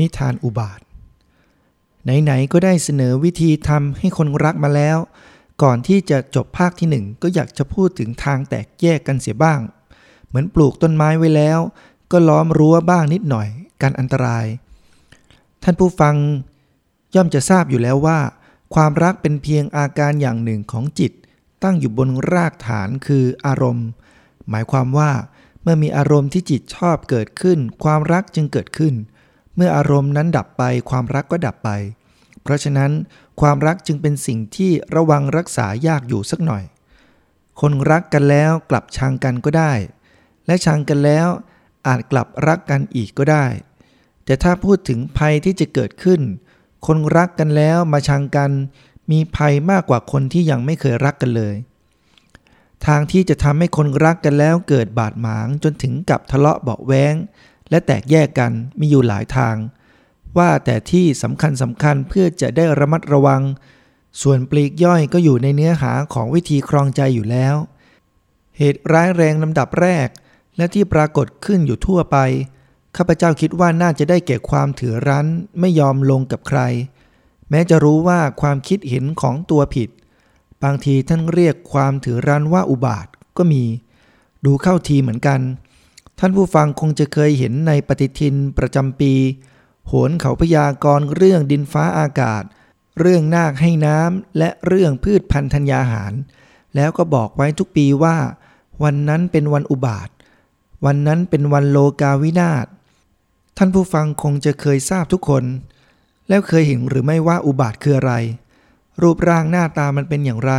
นิทานอุบาท ไหน ๆ ก็ได้เสนอวิธีทำให้คนรักมาแล้ว ก่อนที่จะจบภาคที่หนึ่งก็อยากจะพูดถึงทางแตกแยกกันเสียบ้าง เหมือนปลูกต้นไม้ไว้แล้ว ก็ล้อมรั้วบ้างนิดหน่อยกันอันตราย ท่านผู้ฟังย่อมจะทราบอยู่แล้วว่า ความรักเป็นเพียงอาการอย่างหนึ่งของจิต ตั้งอยู่บนรากฐานคืออารมณ์ หมายความว่าเมื่อมีอารมณ์ที่จิตชอบเกิดขึ้น ความรักจึงเกิดขึ้น เมื่ออารมณ์นั้นดับไปความรักก็ดับไป เพราะฉะนั้นความรักจึงเป็นสิ่งที่ระวังรักษายากอยู่สักหน่อย คนรักกันแล้วกลับชังกันก็ได้ และชังกันแล้วอาจกลับรักกันอีกก็ได้ แต่ถ้าพูดถึงภัยที่จะเกิดขึ้น คนรักกันแล้วมาชังกัน มีภัยมากกว่าคนที่ยังไม่เคยรักกันเลย ทางที่จะทำให้คนรักกันแล้วเกิดบาดหมางจนถึงกับทะเลาะเบาแว้ง และแตกแยกกันมีอยู่หลายทาง ว่าแต่ที่สำคัญสำคัญเพื่อจะได้ระมัดระวัง ส่วนปลีกย่อยก็อยู่ในเนื้อหาของวิธีครองใจอยู่แล้ว เหตุร้ายแรงลำดับแรก และที่ปรากฏขึ้นอยู่ทั่วไปข้าพเจ้าคิดว่าน่าจะได้แก่ความถือรั้นไม่ยอมลงกับใคร แม้จะรู้ว่าความคิดเห็นของตัวผิด บางทีท่านเรียกความถือรั้นว่าอุบาทก็มี ดูเข้าทีเหมือนกัน ท่านผู้ฟังคงจะเคยเห็นในปฏิทินประจำปี โหนเขาพยากรณ์เรื่องดินฟ้าอากาศ เรื่องนาคให้น้ำและเรื่องพืชพันธุ์ธัญญาหาร แล้วก็บอกไว้ทุกปีว่า วันนั้นเป็นวันอุบาท วันนั้นเป็นวันโลกาวินาศท่านผู้ฟังคงจะเคยทราบทุกคน แล้วเคยเห็นหรือไม่ว่าอุบาทคืออะไร รูปร่างหน้าตามันเป็นอย่างไร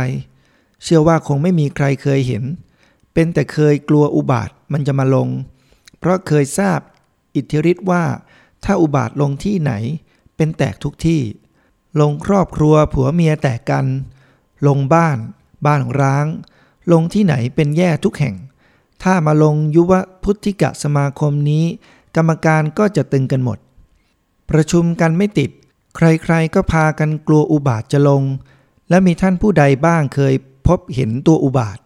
เชื่อว่าคงไม่มีใครเคยเห็น เป็นแต่เคยกลัวอุบาทมันจะมาลง เพราะเคยทราบอิทธิฤทธิ์ว่า ถ้าอุบาทลงที่ไหน เป็นแตกทุกที่ ลงครอบครัวผัวเมียแตกกัน ลงบ้าน บ้านร้าง ลงที่ไหนเป็นแย่ทุกแห่ง ถ้ามาลงยุวพุทธิกะสมาคมนี้ กรรมการก็จะตึงกันหมด ประชุมกันไม่ติด ใครๆก็พากันกลัวอุบาทจะลง และมีท่านผู้ใดบ้างเคยพบเห็นตัวอุบาท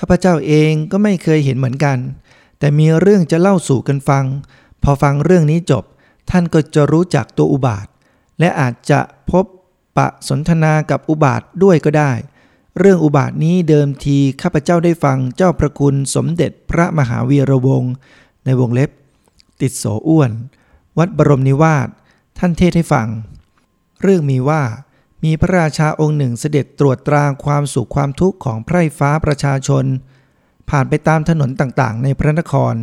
ข้าพเจ้าเองก็ไม่เคยเห็นเหมือนกัน แต่มีเรื่องจะเล่าสู่กันฟัง พอฟังเรื่องนี้จบ ท่านก็จะรู้จักตัวอุบาท และอาจจะพบปะสนทนากับอุบาทด้วยก็ได้ เรื่องอุบาทนี้เดิมทีข้าพเจ้าได้ฟังเจ้าพระคุณสมเด็จพระมหาวีระวงศ์ในวงเล็บ ติดโสอ้วน วัดบรมนิวาสท่านเทศให้ฟัง เรื่องมีว่า มีพระราชาองค์หนึ่งเสด็จตรวจตราความสุขความทุกข์ของไพร่ฟ้าประชาชน ผ่านไปตามถนนต่างๆ ในพระนคร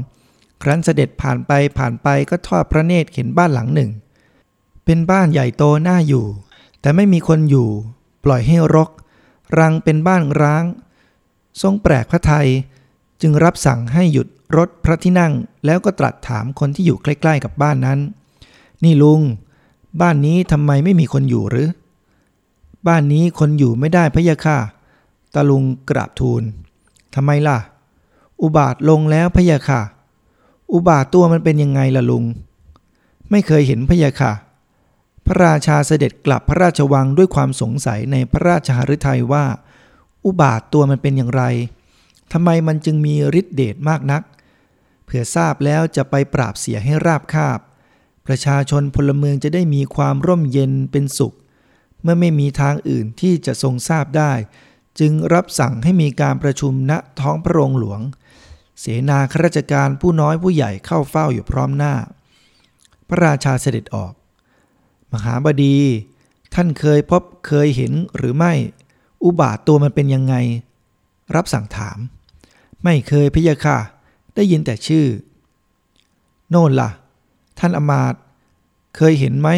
ครั้นเสด็จผ่านไปผ่านไปก็ทอดพระเนตรเห็นบ้านหลังหนึ่ง เป็นบ้านใหญ่โตน่าอยู่ แต่ไม่มีคนอยู่ ปล่อยให้รก รังเป็นบ้านร้าง ทรงแปลกพระไทย จึงรับสั่งให้หยุดรถพระที่นั่งแล้วก็ตรัสถามคนที่อยู่ใกล้ ๆ กับบ้านนั้น นี่ลุง บ้านนี้ทำไมไม่มีคนอยู่หรือ บ้านนี้คนอยู่ไม่ได้พะยะค่ะตาลุงกราบทูลทำไมล่ะ อุบาทลงแล้วพะยะค่ะ อุบาทตัวมันเป็นยังไงล่ะลุง ไม่เคยเห็นพะยะค่ะ พระราชาเสด็จกลับพระราชวังด้วยความสงสัยในพระราชหฤทัยว่า อุบาทตัวมันเป็นอย่างไรทำไมมันจึงมีฤทธิเดชมากนัก เผื่อทราบแล้วจะไปปราบเสียให้ราบคาบ ประชาชนพลเมืองจะได้มีความร่มเย็นเป็นสุข มื่อไม่มีทางอื่นที่จะทรงทราบได้ จึงรับสั่งให้มีการประชุมณท้องพระโรงหลวง เสนาข้าราชการผู้น้อยผู้ใหญ่เข้าเฝ้าอยู่พร้อมหน้า พระราชาเสด็จออก มหาบดี ท่านเคยพบเคยเห็นหรือไม่ อุบาทตัวมันเป็นยังไง รับสั่งถาม ไม่เคยพิยาค่ะได้ยินแต่ชื่อ โน่นละ่ะ ท่านอมาตเคยเห็นไหม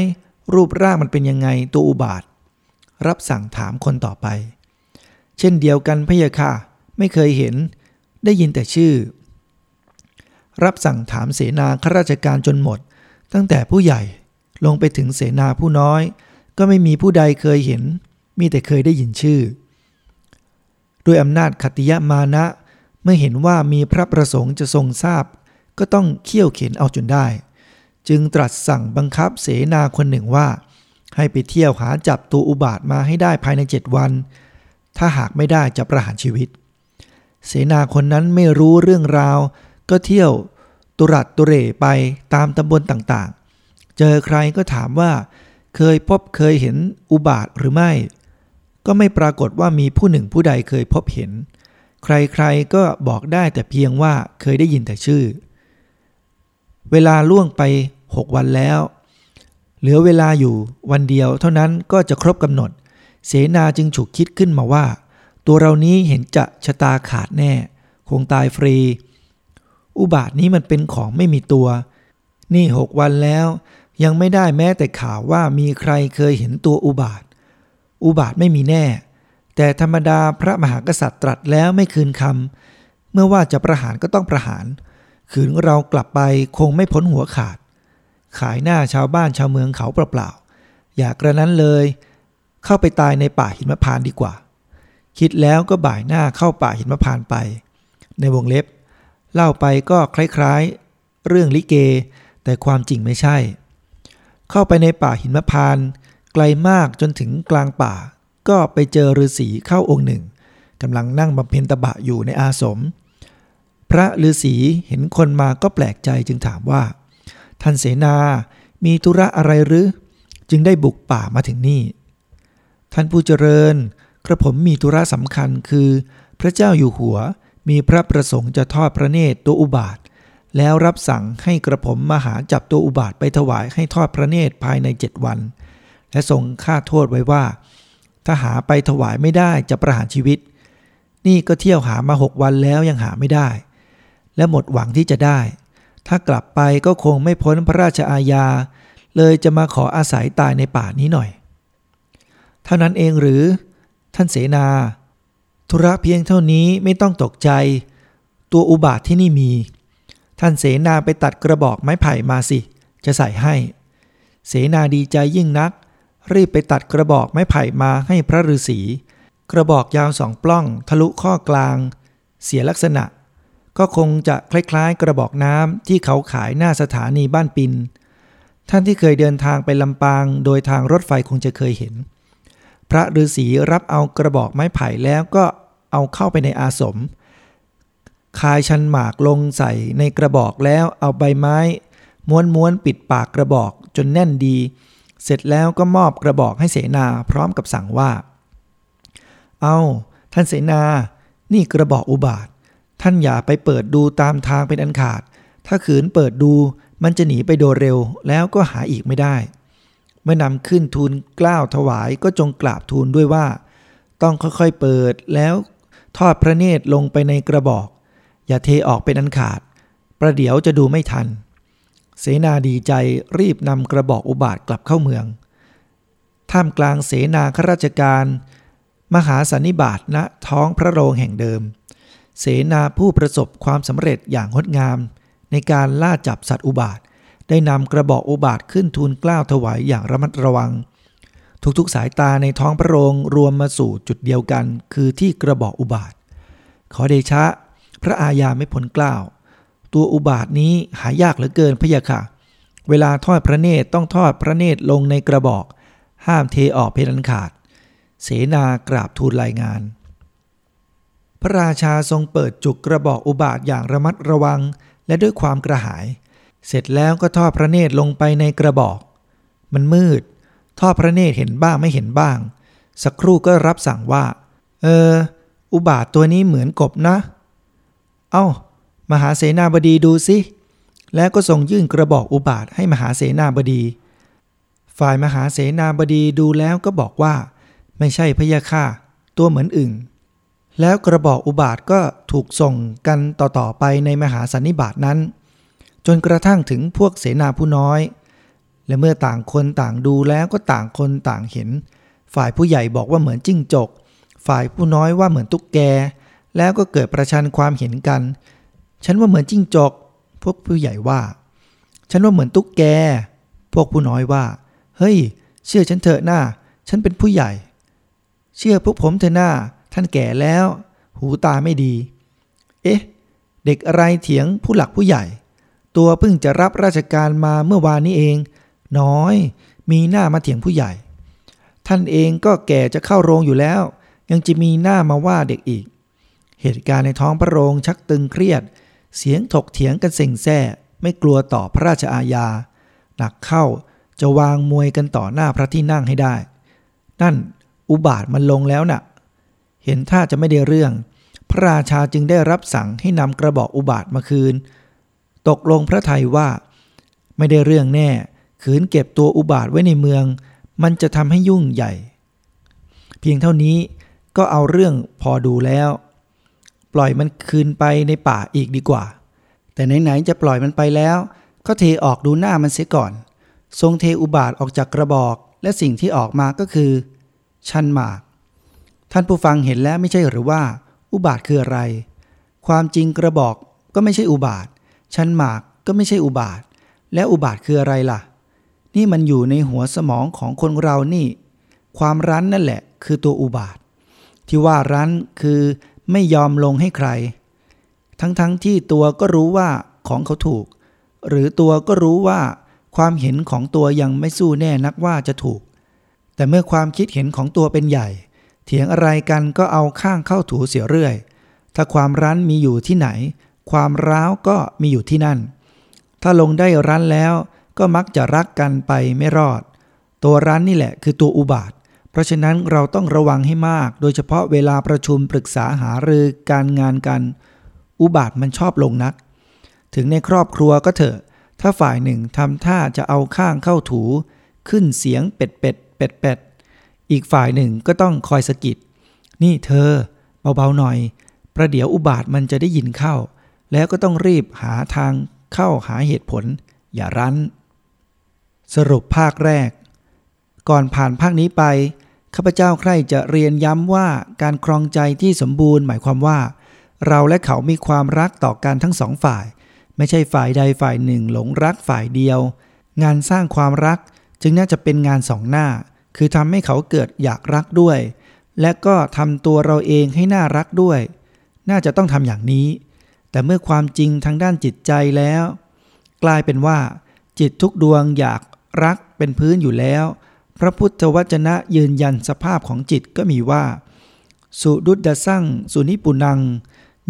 รูปร่างมันเป็นยังไงตัวอุบาท รับสั่งถามคนต่อไป เช่นเดียวกันพะยะค่ะ ไม่เคยเห็น ได้ยินแต่ชื่อ รับสั่งถามเสนาข้าราชการจนหมด ตั้งแต่ผู้ใหญ่ลงไปถึงเสนาผู้น้อย ก็ไม่มีผู้ใดเคยเห็น มีแต่เคยได้ยินชื่อ ด้วยอำนาจขติยมานะ เมื่อเห็นว่ามีพระประสงค์จะทรงทราบ ก็ต้องเขี่ยวเข็นเอาจนได้ จึงตรัสสั่งบังคับเสนาคนหนึ่งว่า ให้ไปเที่ยวหาจับตัวอุบาทมาให้ได้ภายในเจ็ดวัน ถ้าหากไม่ได้จะประหารชีวิต เสนาคนนั้นไม่รู้เรื่องราว ก็เที่ยวตุรัดตุเรไปตามตำบลต่างๆ เจอใครก็ถามว่าเคยพบเคยเห็นอุบาทหรือไม่ ก็ไม่ปรากฏว่ามีผู้หนึ่งผู้ใดเคยพบเห็น ใครๆก็บอกได้แต่เพียงว่าเคยได้ยินแต่ชื่อ เวลาล่วงไปหกวันแล้ว เหลือเวลาอยู่วันเดียวเท่านั้นก็จะครบกำหนด เสนาจึงฉุกคิดขึ้นมาว่า ตัวเรานี้เห็นจะชะตาขาดแน่ คงตายฟรี อุบาทนี้มันเป็นของไม่มีตัว นี่หกวันแล้ว ยังไม่ได้แม้แต่ข่าวว่ามีใครเคยเห็นตัวอุบาท อุบาทไม่มีแน่ แต่ธรรมดาพระมหากษัตริย์ตรัสแล้วไม่คืนคำเมื่อว่าจะประหารก็ต้องประหาร ขืนเรากลับไปคงไม่พ้นหัวขาด ขายหน้าชาวบ้านชาวเมืองเขาเปล่าๆอย่ากระนั้นเลย เข้าไปตายในป่าหินมะพานดีกว่า คิดแล้วก็บ่ายหน้าเข้าป่าหินมะพานไป ในวงเล็บ เล่าไปก็คล้ายๆ เรื่องลิเก แต่ความจริงไม่ใช่ เข้าไปในป่าหินมะพาน ไกลมากจนถึงกลางป่า ก็ไปเจอฤาษีเข้าองค์หนึ่งกำลังนั่งบำเพ็ญตบะอยู่ในอาสม พระฤาษีเห็นคนมาก็แปลกใจจึงถามว่า ท่านเสนา มีธุระอะไรหรือ จึงได้บุกป่ามาถึงนี่ ท่านผู้เจริญ กระผมมีธุระสำคัญคือ พระเจ้าอยู่หัวมีพระประสงค์จะทอดพระเนตรตัวอุบาท แล้วรับสั่งให้กระผมมาหาจับตัวอุบาทไปถวายให้ทอดพระเนตรภายในเจ็ดวัน และทรงค่าโทษไว้ว่า ถ้าหาไปถวายไม่ได้จะประหารชีวิต นี่ก็เที่ยวหามาหกวันแล้วยังหาไม่ได้ และหมดหวังที่จะได้ ถ้ากลับไปก็คงไม่พ้นพระราชอาญา เลยจะมาขออาศัยตายในป่านี้หน่อย เท่านั้นเองหรือ ท่านเสนา ธุระเพียงเท่านี้ไม่ต้องตกใจ ตัวอุบาทที่นี่มี ท่านเสนาไปตัดกระบอกไม้ไผ่มาสิ จะใส่ให้ เสนาดีใจยิ่งนัก รีบไปตัดกระบอกไม้ไผ่มาให้พระฤาษีกระบอกยาวสองปล้องทะลุข้อกลาง เสียลักษณะ ก็คงจะคล้ายๆ กระบอกน้ำที่เขาขายหน้าสถานีบ้านปิน ท่านที่เคยเดินทางไปลำปางโดยทางรถไฟคงจะเคยเห็น พระฤาษีรับเอากระบอกไม้ไผ่แล้วก็เอาเข้าไปในอาสม คายชันหมากลงใส่ในกระบอกแล้วเอาใบไม้ ม้วนม้วนปิดปากกระบอกจนแน่นดี เสร็จแล้วก็มอบกระบอกให้เสนาพร้อมกับสั่งว่า เอาท่านเสนา นี่กระบอกอุบาท ท่านอย่าไปเปิดดูตามทางเป็นอันขาด ถ้าขืนเปิดดูมันจะหนีไปโดยเร็วแล้วก็หาอีกไม่ได้ เมื่อนำขึ้นทูลกล้าวถวายก็จงกราบทูลด้วยว่า ต้องค่อยๆเปิดแล้วทอดพระเนตรลงไปในกระบอก อย่าเทออกเป็นอันขาด ประเดี๋ยวจะดูไม่ทัน เสนาดีใจรีบนำกระบอกอุบาทกลับเข้าเมือง ท่ามกลางเสนาข้าราชการ มหาสันนิบาตณท้องพระโรงแห่งเดิม เสนาผู้ประสบความสำเร็จอย่างงดงาม ในการล่าจับสัตว์อุบาท ได้นำกระบอกอุบาทขึ้นทูลกล้าวถวายอย่างระมัดระวัง ทุกๆสายตาในท้องพระโรงรวมมาสู่จุดเดียวกัน คือที่กระบอกอุบาท ขอเดชะ พระอาญาไม่พ้นกล้าว ตัวอุบาทนี้หายากเหลือเกินพะยะค่ะ เวลาทอดพระเนตรต้องทอดพระเนตรลงในกระบอก ห้ามเทออกเพดันขาด เสนากราบทูลรายงาน พระราชาทรงเปิดจุกกระบอกอุบาทอย่างระมัดระวัง และด้วยความกระหาย เสร็จแล้วก็ทอดพระเนตรลงไปในกระบอก มันมืด ทอดพระเนตรเห็นบ้างไม่เห็นบ้าง สักครู่ก็รับสั่งว่า เออ อุบาทตัวนี้เหมือนกบนะ เอา้ามหาเสนาบดีดูสิ แล้วก็ส่งยื่นกระบอกอุบาทให้มหาเสนาบดี ฝ่ายมหาเสนาบดีดูแล้วก็บอกว่า ไม่ใช่พยะค่ะตัวเหมือนอึ่ง แล้วกระบอกอุบาทก็ถูกส่งกันต่อๆไปในมหาสันนิบาตนั้น จนกระทั่งถึงพวกเสนาผู้น้อย และเมื่อต่างคนต่างดูแล้วก็ต่างคนต่างเห็น ฝ่ายผู้ใหญ่บอกว่าเหมือนจิ้งจก ฝ่ายผู้น้อยว่าเหมือนตุ๊กแก แล้วก็เกิดประชันความเห็นกัน ฉันว่าเหมือนจิ้งจก พวกผู้ใหญ่ว่า ฉันว่าเหมือนตุ๊กแก พวกผู้น้อยว่า เฮ้ย เชื่อฉันเถอะหน้า ฉันเป็นผู้ใหญ่ เชื่อพวกผมเถอะหน้า ท่านแก่แล้ว หูตาไม่ดี เอ๊ะ เด็กอะไรเถียงผู้หลักผู้ใหญ่ ตัวเพิ่งจะรับราชการมาเมื่อวานนี้เอง น้อย มีหน้ามาเถียงผู้ใหญ่ ท่านเองก็แก่จะเข้าโรงอยู่แล้ว ยังจะมีหน้ามาว่าเด็กอีก เหตุการณ์ในท้องพระโรงชักตึงเครียด เสียงถกเถียงกันเซ็งแซ่ไม่กลัวต่อพระราชอาญา หนักเข้าจะวางมวยกันต่อหน้าพระที่นั่งให้ได้ นั่นอุบาทมันลงแล้วนะ่ะ เห็นท่าจะไม่ได้เรื่อง พระราชาจึงได้รับสั่งให้นำกระบอกอุบาทมาคืน ตกลงพระไทยว่า ไม่ได้เรื่องแน่ ขืนเก็บตัวอุบาทไว้ในเมือง มันจะทำให้ยุ่งใหญ่ เพียงเท่านี้ก็เอาเรื่องพอดูแล้ว ปล่อยมันคืนไปในป่าอีกดีกว่า แต่ไหนๆจะปล่อยมันไปแล้ว ก็เทออกดูหน้ามันเสียก่อน ทรงเทอุบาทออกจากกระบอกและสิ่งที่ออกมาก็คือ ชันหมาก ท่านผู้ฟังเห็นแล้วไม่ใช่หรือว่า อุบาทคืออะไร ความจริงกระบอกก็ไม่ใช่อุบาท ชั้นหมากก็ไม่ใช่อุบาท และอุบาทคืออะไรล่ะ นี่มันอยู่ในหัวสมองของคนเรานี่ ความรั้นนั่นแหละ คือตัวอุบาท ที่ว่ารั้นคือไม่ยอมลงให้ใคร ทั้งๆทที่ตัวก็รู้ว่าของเขาถูก หรือตัวก็รู้ว่าความเห็นของตัวยังไม่สู้แน่นักว่าจะถูก แต่เมื่อความคิดเห็นของตัวเป็นใหญ่ เถียงอะไรกันก็เอาข้างเข้าถูเสียเรื่อย ถ้าความรั้นมีอยู่ที่ไหน ความร้าวก็มีอยู่ที่นั่น ถ้าลงได้รั้นแล้วก็มักจะรักกันไปไม่รอด ตัวรั้นนี่แหละคือตัวอุบาท เพราะฉะนั้นเราต้องระวังให้มาก โดยเฉพาะเวลาประชุมปรึกษาหารือการงานกัน อุบาทมันชอบลงนัก ถึงในครอบครัวก็เถอะ ถ้าฝ่ายหนึ่งทำท่าจะเอาข้างเข้าถู ขึ้นเสียงเป็ดเป็ดเป็ดเป็ด อีกฝ่ายหนึ่งก็ต้องคอยสะกิด นี่เธอ เบาๆหน่อย ประเดี๋ยวอุบาทมันจะได้ยินเข้า แล้วก็ต้องรีบหาทางเข้าหาเหตุผล อย่ารั้น สรุปภาคแรก ก่อนผ่านภาคนี้ไป ข้าพเจ้าใคร่จะเรียนย้ำว่าการครองใจที่สมบูรณ์หมายความว่า เราและเขามีความรักต่อกันทั้งสองฝ่าย ไม่ใช่ฝ่ายใดฝ่ายหนึ่งหลงรักฝ่ายเดียว งานสร้างความรักจึงน่าจะเป็นงานสองหน้า คือทำให้เขาเกิดอยากรักด้วย และก็ทำตัวเราเองให้น่ารักด้วย น่าจะต้องทำอย่างนี้ แต่เมื่อความจริงทางด้านจิตใจแล้ว กลายเป็นว่า จิตทุกดวงอยากรักเป็นพื้นอยู่แล้ว พระพุทธวจนะยืนยันสภาพของจิตก็มีว่า สุดุดดสั่งสุนิปุนัง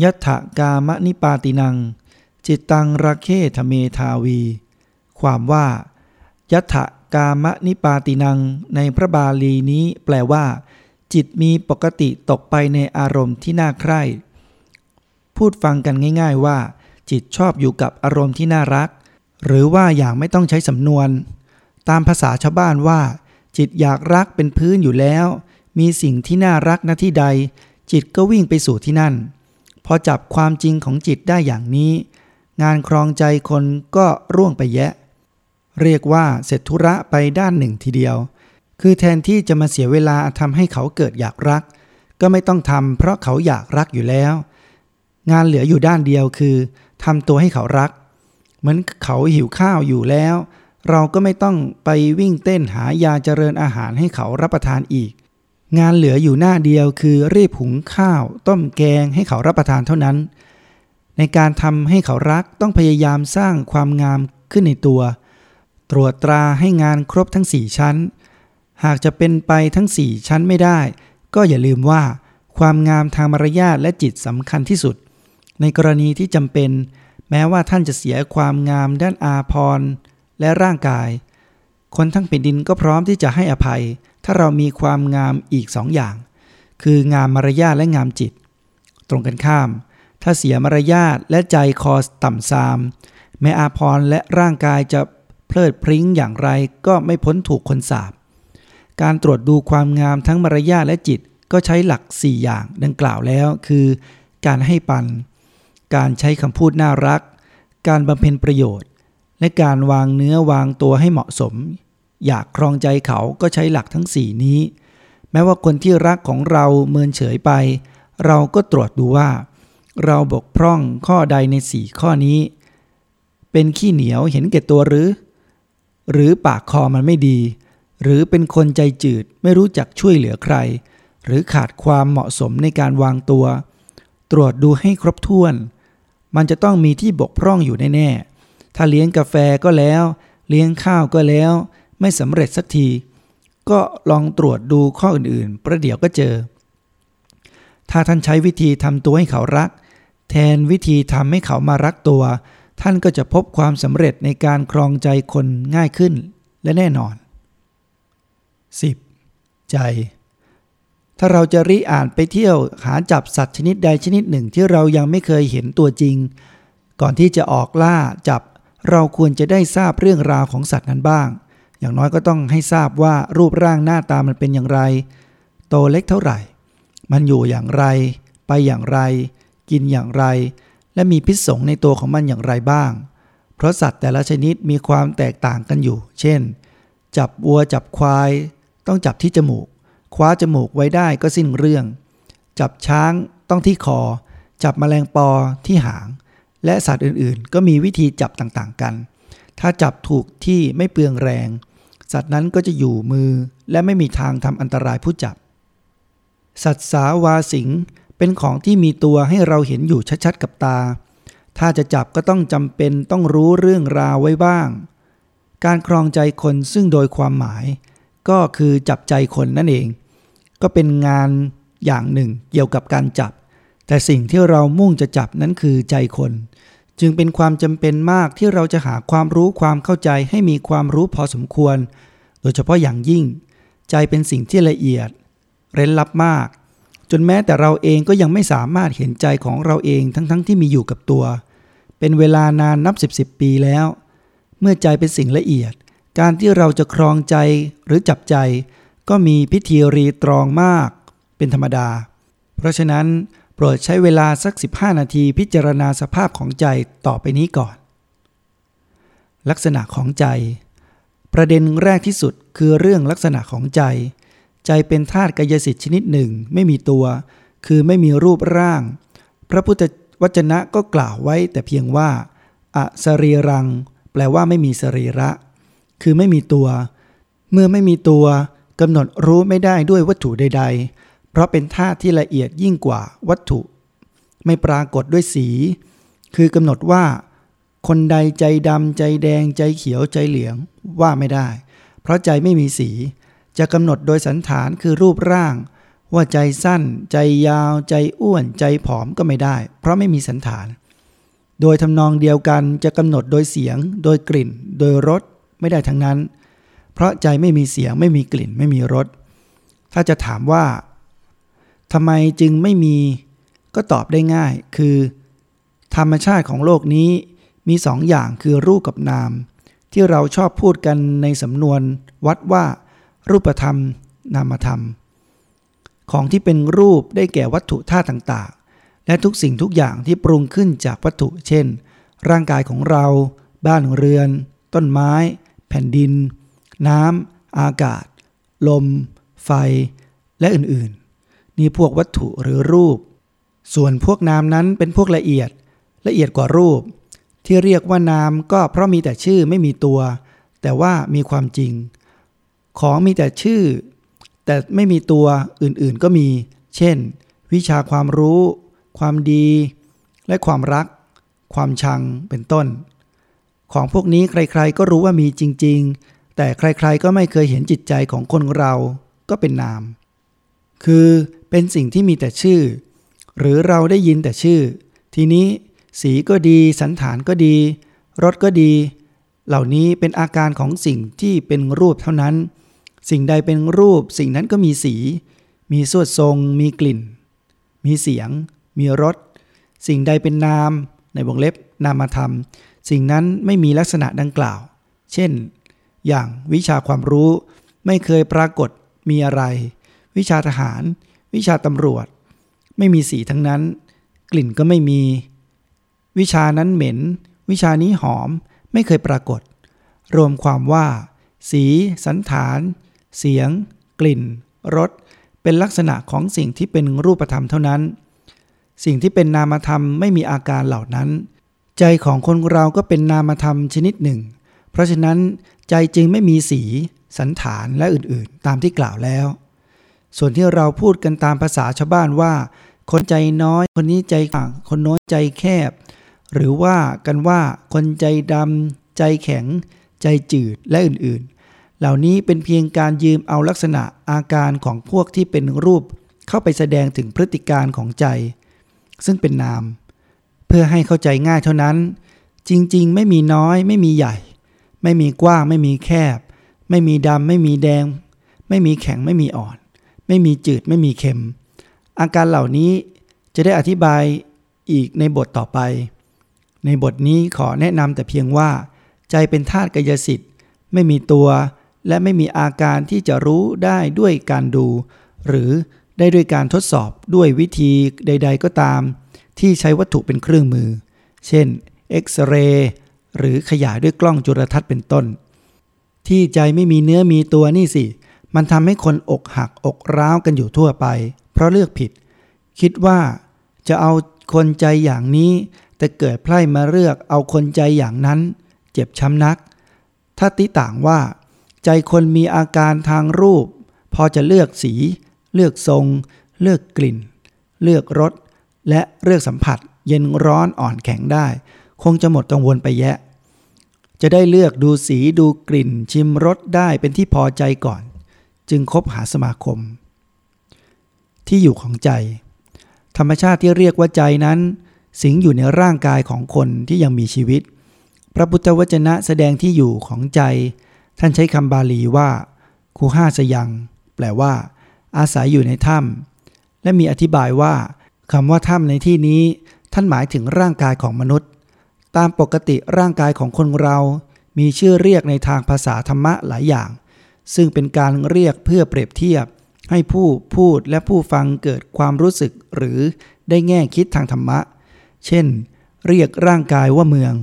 ยัตถกามนิปาตินัง จิตตังระเคธเมทาวี ความว่ายัตถ กามนิปาตินัง ในพระบาลีนี้แปลว่า จิตมีปกติตกไปในอารมณ์ที่น่าใคร่ พูดฟังกันง่าย ๆว่า จิตชอบอยู่กับอารมณ์ที่น่ารัก หรือว่าอย่างไม่ต้องใช้สำนวน ตามภาษาชาวบ้านว่า จิตอยากรักเป็นพื้นอยู่แล้ว มีสิ่งที่น่ารักณที่ใด จิตก็วิ่งไปสู่ที่นั่น พอจับความจริงของจิตได้อย่างนี้ งานครองใจคนก็ร่วงไปแยะ เรียกว่าเสร็จธุระไปด้านหนึ่งทีเดียว คือแทนที่จะมาเสียเวลาทำให้เขาเกิดอยากรัก ก็ไม่ต้องทำเพราะเขาอยากรักอยู่แล้ว งานเหลืออยู่ด้านเดียวคือทำตัวให้เขารัก เหมือนเขาหิวข้าวอยู่แล้ว เราก็ไม่ต้องไปวิ่งเต้นหายาเจริญอาหารให้เขารับประทานอีก งานเหลืออยู่หน้าเดียวคือรีบหุงข้าว ต้มแกงให้เขารับประทานเท่านั้น ในการทำให้เขารักต้องพยายามสร้างความงามขึ้นในตัว ตรวจตราให้งานครบทั้งสี่ชั้น หากจะเป็นไปทั้งสี่ชั้นไม่ได้ ก็อย่าลืมว่า ความงามทางมารยาทและจิตสำคัญที่สุด ในกรณีที่จำเป็น แม้ว่าท่านจะเสียความงามด้านอาพรและร่างกาย คนทั้งแผ่นดินก็พร้อมที่จะให้อภัย ถ้าเรามีความงามอีกสองอย่าง คืองามมารยาทและงามจิต ตรงกันข้าม ถ้าเสียมารยาทและใจคอต่ำซาม แม้อาพรและร่างกายจะ เพลิดพริ้งอย่างไรก็ไม่พ้นถูกคนสาบ การตรวจดูความงามทั้งมารยาและจิตก็ใช้หลัก 4 อย่างดังกล่าวแล้วคือ การให้ปัน การใช้คำพูดน่ารัก การบำเพ็ญประโยชน์ และการวางเนื้อวางตัวให้เหมาะสม อยากครองใจเขาก็ใช้หลักทั้งสี่นี้ แม้ว่าคนที่รักของเราเมินเฉยไป เราก็ตรวจดูว่า เราบกพร่องข้อใดในสี่ข้อนี้ เป็นขี้เหนียวเห็นแก่ตัวหรือ หรือปากคอมันไม่ดี หรือเป็นคนใจจืดไม่รู้จักช่วยเหลือใคร หรือขาดความเหมาะสมในการวางตัว ตรวจดูให้ครบถ้วน มันจะต้องมีที่บกพร่องอยู่แน่ถ้าเลี้ยงกาแฟก็แล้ว เลี้ยงข้าวก็แล้ว ไม่สำเร็จสักที ก็ลองตรวจดูข้ออื่นๆ ประเดี๋ยวก็เจอ ถ้าท่านใช้วิธีทำตัวให้เขารัก แทนวิธีทำให้เขามารักตัว ท่านก็จะพบความสำเร็จในการครองใจคนง่ายขึ้นและแน่นอน 10. ใจ ถ้าเราจะริอ่านไปเที่ยวหาจับสัตว์ชนิดใดชนิดหนึ่งที่เรายังไม่เคยเห็นตัวจริง ก่อนที่จะออกล่าจับเราควรจะได้ทราบเรื่องราวของสัตว์นั้นบ้าง อย่างน้อยก็ต้องให้ทราบว่ารูปร่างหน้าตามันเป็นอย่างไร โตเล็กเท่าไหร่ มันอยู่อย่างไร ไปอย่างไร กินอย่างไร และมีพิษสงในตัวของมันอย่างไรบ้าง เพราะสัตว์แต่ละชนิดมีความแตกต่างกันอยู่ เช่น จับวัวจับควาย ต้องจับที่จมูก คว้าจมูกไว้ได้ก็สิ้นเรื่อง จับช้างต้องที่คอ จับแมลงปอที่หาง และสัตว์อื่นๆ ก็มีวิธีจับต่างๆกัน ถ้าจับถูกที่ไม่เปลืองแรง สัตว์นั้นก็จะอยู่มือและไม่มีทางทำอันตรายผู้จับ สัตว์สาวาสิง เป็นของที่มีตัวให้เราเห็นอยู่ชัดๆกับตา ถ้าจะจับก็ต้องจำเป็นต้องรู้เรื่องราวไว้บ้าง การครองใจคนซึ่งโดยความหมาย ก็คือจับใจคนนั่นเอง ก็เป็นงานอย่างหนึ่งเกี่ยวกับการจับ แต่สิ่งที่เรามุ่งจะจับนั้นคือใจคน จึงเป็นความจำเป็นมากที่เราจะหาความรู้ความเข้าใจให้มีความรู้พอสมควร โดยเฉพาะอย่างยิ่ง ใจเป็นสิ่งที่ละเอียด เร้นลับมาก จนแม้แต่เราเองก็ยังไม่สามารถเห็นใจของเราเองทั้งๆทที่มีอยู่กับตัว เป็นเวลานานนับสิบสิบปีแล้ว เมื่อใจเป็นสิ่งละเอียด การที่เราจะครองใจหรือจับใจ ก็มีพิธีรีตรองมาก เป็นธรรมดา เพราะฉะนั้นโปรดใช้เวลาสัก 15 นาทีพิจารณาสภาพของใจต่อไปนี้ก่อน ลักษณะของใจ ประเด็นแรกที่สุดคือเรื่องลักษณะของใจ ใจเป็นธาตุกายสิทธิ์ชนิดหนึ่งไม่มีตัว คือไม่มีรูปร่าง พระพุทธวจนะก็กล่าวไว้แต่เพียงว่าอสรีรัง แปลว่าไม่มีสรีระ คือไม่มีตัว เมื่อไม่มีตัวกำหนดรู้ไม่ได้ด้วยวัตถุใด ๆ เพราะเป็นธาตุที่ละเอียดยิ่งกว่าวัตถุ ไม่ปรากฏด้วยสี คือกำหนดว่า คนใดใจดำใจแดงใจเขียวใจเหลืองว่าไม่ได้ เพราะใจไม่มีสี จะกำหนดโดยสันฐานคือรูปร่าง ว่าใจสั้น ใจยาว ใจอ้วน ใจผอมก็ไม่ได้ เพราะไม่มีสันฐาน โดยทำนองเดียวกันจะกำหนดโดยเสียง โดยกลิ่น โดยรสไม่ได้ทั้งนั้น เพราะใจไม่มีเสียงไม่มีกลิ่นไม่มีรสถ้าจะถามว่าทำไมจึงไม่มีก็ตอบได้ง่าย คือ ธรรมชาติของโลกนี้มีสองอย่างคือรูปกับนาม ที่เราชอบพูดกันในสำนวนวัดว่า รูปธรรมนามธรรม ของที่เป็นรูปได้แก่วัตถุธาตุต่างๆ และทุกสิ่งทุกอย่างที่ปรุงขึ้นจากวัตถุ เช่น ร่างกายของเรา บ้านเรือน ต้นไม้ แผ่นดิน น้ำอากาศ ลม ไฟ และอื่นๆ นี่พวกวัตถุหรือรูป ส่วนพวกนามนั้นเป็นพวกละเอียดละเอียดกว่ารูป ที่เรียกว่านามก็เพราะมีแต่ชื่อไม่มีตัว แต่ว่ามีความจริง ของมีแต่ชื่อ แต่ไม่มีตัวอื่นๆก็มี เช่น วิชาความรู้ ความดี และความรัก ความชังเป็นต้น ของพวกนี้ใครๆก็รู้ว่ามีจริง ๆ แต่ใครๆก็ไม่เคยเห็นจิตใจของคนเราก็เป็นนาม คือเป็นสิ่งที่มีแต่ชื่อ หรือเราได้ยินแต่ชื่อ ทีนี้สีก็ดี สันฐานก็ดีรสก็ดี เหล่านี้เป็นอาการของสิ่งที่เป็นรูปเท่านั้น สิ่งใดเป็นรูป สิ่งนั้นก็มีสี มีสวดทรง มีกลิ่น มีเสียง มีรส สิ่งใดเป็นนาม ในวงเล็บ นามธรรม สิ่งนั้นไม่มีลักษณะดังกล่าว เช่น อย่างวิชาความรู้ไม่เคยปรากฏมีอะไร วิชาทหาร วิชาตำรวจ ไม่มีสีทั้งนั้น กลิ่นก็ไม่มี วิชานั้นเหม็น วิชานี้หอมไม่เคยปรากฏ รวมความว่า สี สันฐาน เสียง กลิ่น รส เป็นลักษณะของสิ่งที่เป็นรูปธรรมเท่านั้น สิ่งที่เป็นนามธรรมไม่มีอาการเหล่านั้น ใจของคนเราก็เป็นนามธรรมชนิดหนึ่ง เพราะฉะนั้นใจจึงไม่มีสี สันฐานและอื่นๆ ตามที่กล่าวแล้ว ส่วนที่เราพูดกันตามภาษาชาวบ้านว่า คนใจน้อย คนนี้ใจข่างคนโน้นใจแคบ หรือว่ากันว่าคนใจดำใจแข็ง ใจจืดและอื่นๆ เหล่านี้เป็นเพียงการยืมเอาลักษณะอาการของพวกที่เป็นรูปเข้าไปแสดงถึงพฤติการของใจ ซึ่งเป็นนาม เพื่อให้เข้าใจง่ายเท่านั้น จริงๆ ไม่มีน้อย ไม่มีใหญ่ ไม่มีกว้าง ไม่มีแคบ ไม่มีดำไม่มีแดง ไม่มีแข็งไม่มีอ่อน ไม่มีจืดไม่มีเค็ม อาการเหล่านี้จะได้อธิบายอีกในบทต่อไป ในบทนี้ขอแนะนำแต่เพียงว่า ใจเป็นธาตุกายสิทธิ์ ไม่มีตัว และไม่มีอาการที่จะรู้ได้ด้วยการดู หรือได้ด้วยการทดสอบด้วยวิธีใด ๆ ก็ตาม ที่ใช้วัตถุเป็นเครื่องมือ เช่นเอ็กซเรย์หรือขยายด้วยกล้องจุลทรรศน์เป็นต้น ที่ใจไม่มีเนื้อมีตัวนี่สิ มันทำให้คนอกหักอกร้าวกันอยู่ทั่วไป เพราะเลือกผิด คิดว่าจะเอาคนใจอย่างนี้ แต่เกิดไพร่มาเลือกเอาคนใจอย่างนั้น เจ็บช้ำนัก ถ้าติต่างว่า ใจคนมีอาการทางรูป พอจะเลือกสี เลือกทรง เลือกกลิ่น เลือกรสและเลือกสัมผัส เย็นร้อนอ่อนแข็งได้ คงจะหมดกังวลไปแยะ จะได้เลือกดูสีดูกลิ่น ชิมรสได้เป็นที่พอใจก่อน จึงคบหาสมาคม ที่อยู่ของใจ ธรรมชาติที่เรียกว่าใจนั้น สิงอยู่ในร่างกายของคนที่ยังมีชีวิต พระพุทธวจนะแสดงที่อยู่ของใจ ท่านใช้คำบาลีว่าคูห้าสยัง แปลว่า อาศัยอยู่ในถ้ำและมีอธิบายว่าคำว่าถ้ำในที่นี้ ท่านหมายถึงร่างกายของมนุษย์ ตามปกติร่างกายของคนเรา มีชื่อเรียกในทางภาษาธรรมะหลายอย่าง ซึ่งเป็นการเรียกเพื่อเปรียบเทียบ ให้ผู้พูดและผู้ฟังเกิดความรู้สึก หรือได้แง่คิดทางธรรมะ เช่น เรียกร่างกายว่าเมือง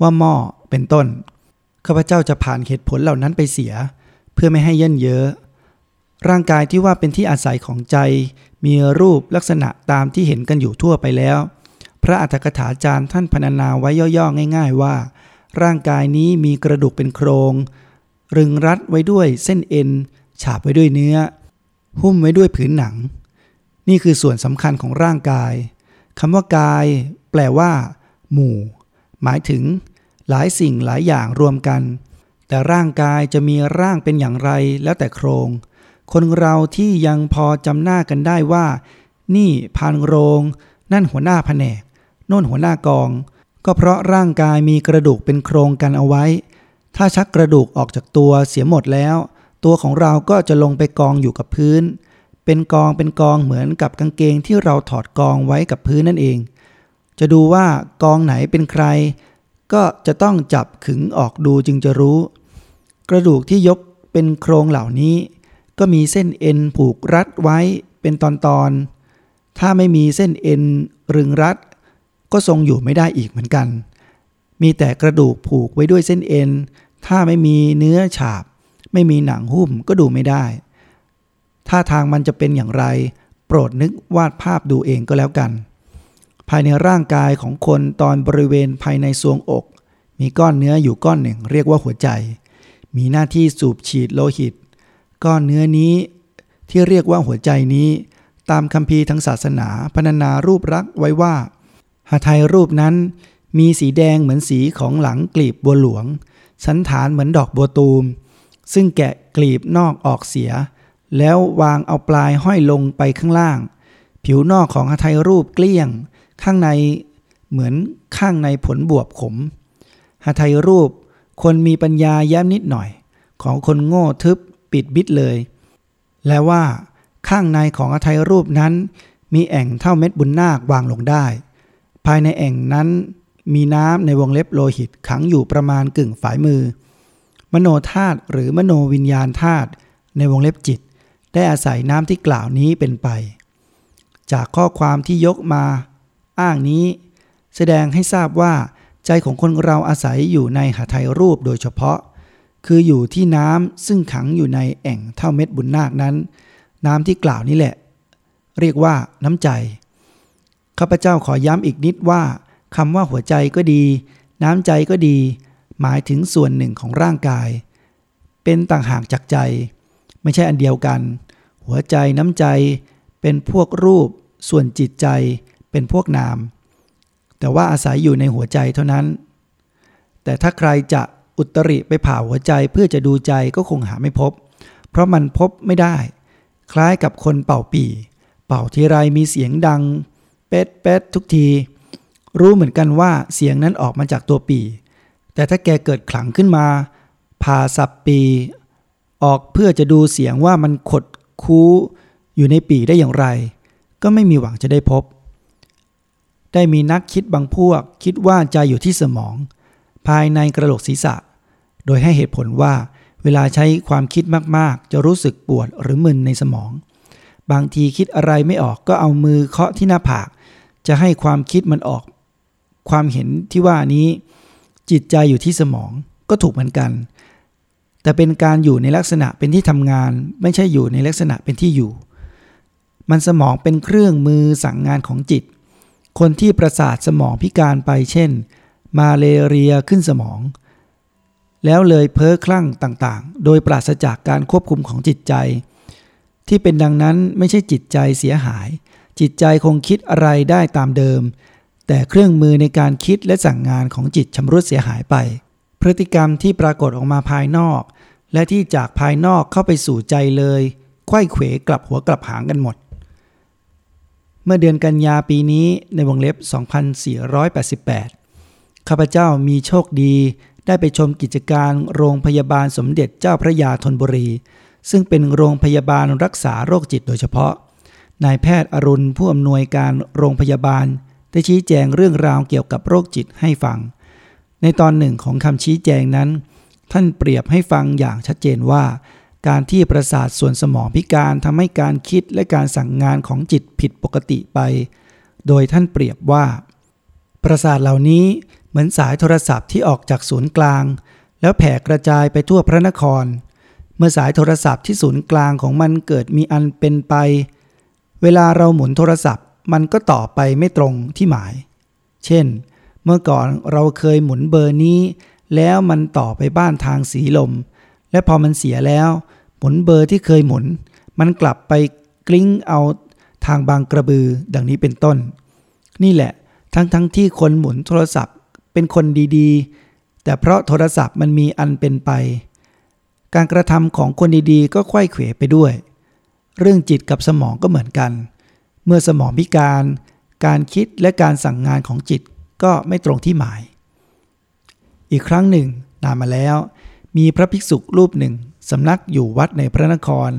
ว่าหม้อเป็นต้น ข้าพเจ้าจะผ่านเหตุผลเหล่านั้นไปเสีย เพื่อไม่ให้เย่นเยอะร่างกายที่ว่าเป็นที่อาศัยของใจ มีรูปลักษณะตามที่เห็นกันอยู่ทั่วไปแล้ว พระอัฏฐกถาจารย์ท่านพรรณนาไว้ย่อๆง่าย ๆ ว่า ร่างกายนี้มีกระดูกเป็นโครง รึงรัดไว้ด้วยเส้นเอ็น ฉาบไว้ด้วยเนื้อ หุ้มไว้ด้วยผืนหนัง นี่คือส่วนสำคัญของร่างกายคำว่ากาย แปลว่า หมู่ หมายถึง หลายสิ่งหลายอย่างรวมกัน แต่ร่างกายจะมีร่างเป็นอย่างไรแล้วแต่โครง คนเราที่ยังพอจำหน้ากันได้ว่า นี่พานโรง นั่นหัวหน้าแผนกโน่นหัวหน้ากอง ก็เพราะร่างกายมีกระดูกเป็นโครงกันเอาไว้ ถ้าชักกระดูกออกจากตัวเสียหมดแล้ว ตัวของเราก็จะลงไปกองอยู่กับพื้น เป็นกองเป็นกองเหมือนกับกางเกงที่เราถอดกองไว้กับพื้นนั่นเอง จะดูว่ากองไหนเป็นใคร ก็จะต้องจับขึงออกดูจึงจะรู้ กระดูกที่ยกเป็นโครงเหล่านี้ ก็มีเส้นเอ็นผูกรัดไว้เป็นตอนๆถ้าไม่มีเส้นเอ็นรึงรัด ก็ทรงอยู่ไม่ได้อีกเหมือนกัน มีแต่กระดูกผูกไว้ด้วยเส้นเอ็น ถ้าไม่มีเนื้อฉาบ ไม่มีหนังหุ้มก็ดูไม่ได้ ถ้าทางมันจะเป็นอย่างไร โปรดนึกวาดภาพดูเองก็แล้วกัน ภายในร่างกายของคนตอนบริเวณภายในทรวงอก มีก้อนเนื้ออยู่ก้อนหนึ่ง เรียกว่าหัวใจ มีหน้าที่สูบฉีดโลหิต ก้อนเนื้อนี้ที่เรียกว่าหัวใจนี้ ตามคัมภีร์ทางศาสนาพรรณนารูปรักษ์ไว้ว่าหาไทยรูปนั้น มีสีแดงเหมือนสีของหลังกลีบบัวหลวง สันฐานเหมือนดอกบัวตูม ซึ่งแกะกลีบนอกออกเสีย แล้ววางเอาปลายห้อยลงไปข้างล่าง ผิวนอกของหาไทยรูปเกลี้ยง ข้างในเหมือนข้างในผลบวบขมหาไทยรูป คนมีปัญญาแย้มนิดหน่อย ของคนโง่ทึบปิดบิดเลย และว่าข้างในของอาไทยรูปนั้น มีแอ่งเท่าเม็ดบุญนาควางลงได้ ภายในแอ่งนั้นมีน้ำในวงเล็บโลหิตขังอยู่ประมาณกึ่งฝ่ายมือ มโนธาตุหรือมโนวิญญาณธาตุในวงเล็บจิต ได้อาศัยน้ำที่กล่าวนี้เป็นไป จากข้อความที่ยกมา อ้างนี้ แสดงให้ทราบว่า ใจของคนเราอาศัยอยู่ในหาไทยรูปโดยเฉพาะ คืออยู่ที่น้ำซึ่งขังอยู่ในแอ่งเท่าเม็ดบุญนาคนั้น น้ำที่กล่าวนี้แหละ เรียกว่าน้ำใจ ข้าพเจ้าขอย้ำอีกนิดว่าคำว่าหัวใจก็ดี น้ำใจก็ดี หมายถึงส่วนหนึ่งของร่างกาย เป็นต่างหากจากใจ ไม่ใช่อันเดียวกัน หัวใจน้ำใจเป็นพวกรูปส่วนจิตใจ เป็นพวกนาม แต่ว่าอาศัยอยู่ในหัวใจเท่านั้น แต่ถ้าใครจะอุตริไปผ่าหัวใจเพื่อจะดูใจก็คงหาไม่พบ เพราะมันพบไม่ได้ คล้ายกับคนเป่าปีเป่าทีไรมีเสียงดัง เป็ดเป็ดทุกที รู้เหมือนกันว่าเสียงนั้นออกมาจากตัวปีแต่ถ้าแกเกิดขลังขึ้นมา ผ่าสับปีออกเพื่อจะดูเสียงว่ามันขดคู้อยู่ในปีได้อย่างไร ก็ไม่มีหวังจะได้พบ ได้มีนักคิดบางพวก คิดว่าใจอยู่ที่สมอง ภายในกระโหลกศีรษะ โดยให้เหตุผลว่า เวลาใช้ความคิดมากๆ จะรู้สึกปวดหรือมึนในสมอง บางทีคิดอะไรไม่ออกก็เอามือเคาะที่หน้าผาก จะให้ความคิดมันออก ความเห็นที่ว่านี้ จิตใจอยู่ที่สมองก็ถูกเหมือนกัน แต่เป็นการอยู่ในลักษณะเป็นที่ทำงาน ไม่ใช่อยู่ในลักษณะเป็นที่อยู่ มันสมองเป็นเครื่องมือสั่งงานของจิต คนที่ประสาทสมองพิการไปเช่น มาเลเรียขึ้นสมอง แล้วเลยเพ้อคลั่งต่างๆ โดยปราศจากการควบคุมของจิตใจ ที่เป็นดังนั้นไม่ใช่จิตใจเสียหาย จิตใจคงคิดอะไรได้ตามเดิม แต่เครื่องมือในการคิดและสั่งงานของจิตชำรุดเสียหายไป พฤติกรรมที่ปรากฏออกมาภายนอก และที่จากภายนอกเข้าไปสู่ใจเลยไข้เขวกลับหัวกลับหางกันหมด เมื่อเดือนกันยาปีนี้ในวงเล็บ 2488 ข้าพเจ้ามีโชคดีได้ไปชมกิจการโรงพยาบาลสมเด็จเจ้าพระยาธนบุรี ซึ่งเป็นโรงพยาบาลรักษาโรคจิตโดยเฉพาะ นายแพทย์อรุณผู้อำนวยการโรงพยาบาล ได้ชี้แจงเรื่องราวเกี่ยวกับโรคจิตให้ฟัง ในตอนหนึ่งของคำชี้แจงนั้น ท่านเปรียบให้ฟังอย่างชัดเจนว่า การที่ประสาทส่วนสมองพิการทำให้การคิดและการสั่งงานของจิตผิดปกติไป โดยท่านเปรียบว่า ประสาทเหล่านี้เหมือนสายโทรศัพท์ที่ออกจากศูนย์กลาง แล้วแผ่กระจายไปทั่วพระนคร เมื่อสายโทรศัพท์ที่ศูนย์กลางของมันเกิดมีอันเป็นไป เวลาเราหมุนโทรศัพท์มันก็ต่อไปไม่ตรงที่หมาย เช่น เมื่อก่อนเราเคยหมุนเบอร์นี้ แล้วมันต่อไปบ้านทางสีลม และพอมันเสียแล้ว หมุนเบอร์ที่เคยหมุน มันกลับไปกลิ้งเอาทางบางกระบือดังนี้เป็นต้น นี่แหละ ทั้งทั้งที่คนหมุนโทรศัพท์เป็นคนดีๆ แต่เพราะโทรศัพท์มันมีอันเป็นไป การกระทำของคนดีๆ ก็ไข้เขวไปด้วย เรื่องจิตกับสมองก็เหมือนกัน เมื่อสมองพิการ การคิดและการสั่งงานของจิตก็ไม่ตรงที่หมาย อีกครั้งหนึ่งนานมาแล้ว มีพระภิกษุรูปหนึ่งสำนักอยู่วัดในพระนคร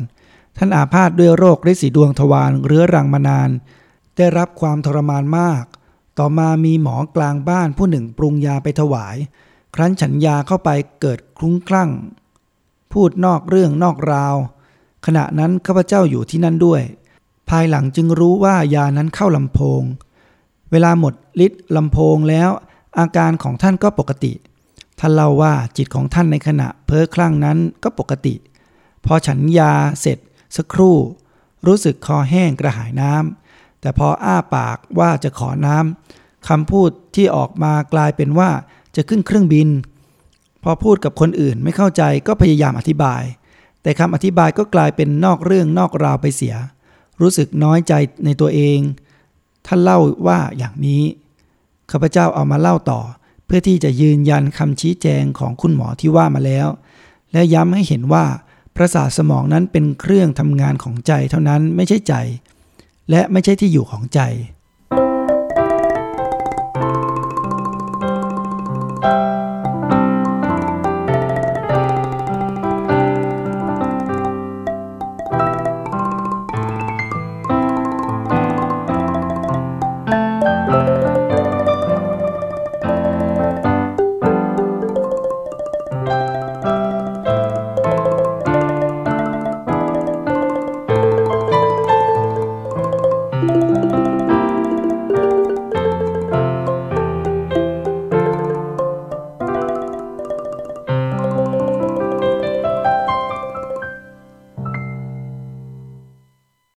ท่านอาพาธด้วยโรคฤทธิ์สีดวงทวารเรื้อรังมานาน ได้รับความทรมานมาก ต่อมามีหมอกลางบ้านผู้หนึ่งปรุงยาไปถวาย ครั้นฉันยาเข้าไปเกิดคลุ้งคลั่ง พูดนอกเรื่องนอกราว ขณะนั้นข้าพเจ้าอยู่ที่นั่นด้วย ภายหลังจึงรู้ว่ายานั้นเข้าลำโพง เวลาหมดฤทธิ์ลำโพงแล้ว อาการของท่านก็ปกติ ท่านเล่าว่าจิตของท่านในขณะเพ้อคลั่งนั้นก็ปกติ พอฉันยาเสร็จสักครู่ รู้สึกคอแห้งกระหายน้ำแต่พออ้าปากว่าจะขอน้ำคำพูดที่ออกมากลายเป็นว่าจะขึ้นเครื่องบิน พอพูดกับคนอื่นไม่เข้าใจก็พยายามอธิบาย แต่คำอธิบายก็กลายเป็นนอกเรื่องนอกราวไปเสีย รู้สึกน้อยใจในตัวเอง ท่านเล่าว่าอย่างนี้ข้าพเจ้าเอามาเล่าต่อ พื่อที่จะยืนยันคำชี้แจงของคุณหมอที่ว่ามาแล้ว และย้ำให้เห็นว่าประสาทสมองนั้นเป็นเครื่องทำงานของใจเท่านั้นไม่ใช่ใจ และไม่ใช่ที่อยู่ของใจ